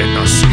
Ábrenos.